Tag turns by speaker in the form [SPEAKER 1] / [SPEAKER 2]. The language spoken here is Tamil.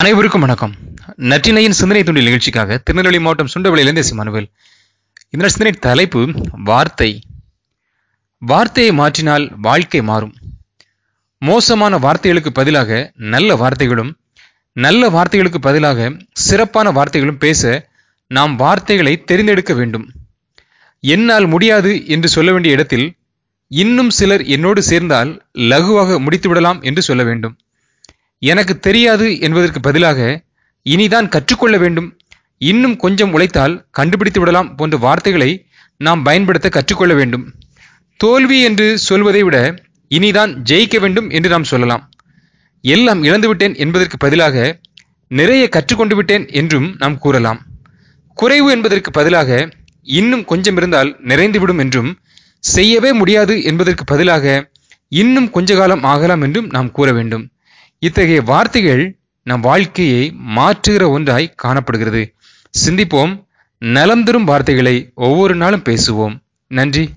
[SPEAKER 1] அனைவருக்கும் வணக்கம். நற்றினையின் சிந்தனை துண்டில் நிகழ்ச்சிக்காக திருநெல்வேலி மாவட்டம் சுண்டவளியிலிருந்து சிமானுவேல் இந்த சிந்தனை தலைப்பு வார்த்தை. வார்த்தையை மாற்றினால் வாழ்க்கை மாறும். மோசமான வார்த்தைகளுக்கு பதிலாக நல்ல வார்த்தைகளும் நல்ல வார்த்தைகளுக்கு பதிலாக சிறப்பான வார்த்தைகளும் பேச நாம் வார்த்தைகளை தெரிந்தெடுக்க வேண்டும். என்னால் முடியாது என்று சொல்ல வேண்டிய இடத்தில் இன்னும் சிலர் என்னோடு சேர்ந்தால் லகுவாக முடித்துவிடலாம் என்று சொல்ல வேண்டும். எனக்கு தெரியாது என்பதற்கு பதிலாக இனிதான் கற்றுக்கொள்ள வேண்டும். இன்னும் கொஞ்சம் உழைத்தால் கண்டுபிடித்து விடலாம் போன்ற வார்த்தைகளை நாம் பயன்படுத்த கற்றுக்கொள்ள வேண்டும். தோல்வி என்று சொல்வதை விட இனிதான் ஜெயிக்க வேண்டும் என்று நாம் சொல்லலாம். எல்லாம் இழந்துவிட்டேன் என்பதற்கு பதிலாக நிறைய கற்றுக்கொண்டு விட்டேன் என்றும் நாம் கூறலாம். குறைவு என்பதற்கு பதிலாக இன்னும் கொஞ்சம் இருந்தால் நிறைந்துவிடும் என்றும் செய்யவே முடியாது என்பதற்கு பதிலாக இன்னும் கொஞ்ச காலம் ஆகலாம் என்றும் நாம் கூற வேண்டும். இத்தகைய வார்த்தைகள் நம் வாழ்க்கையை மாற்றுகிற ஒன்றாய் காணப்படுகிறது. சிந்திப்போம். நலம் தரும் வார்த்தைகளை ஒவ்வொரு நாளும் பேசுவோம். நன்றி.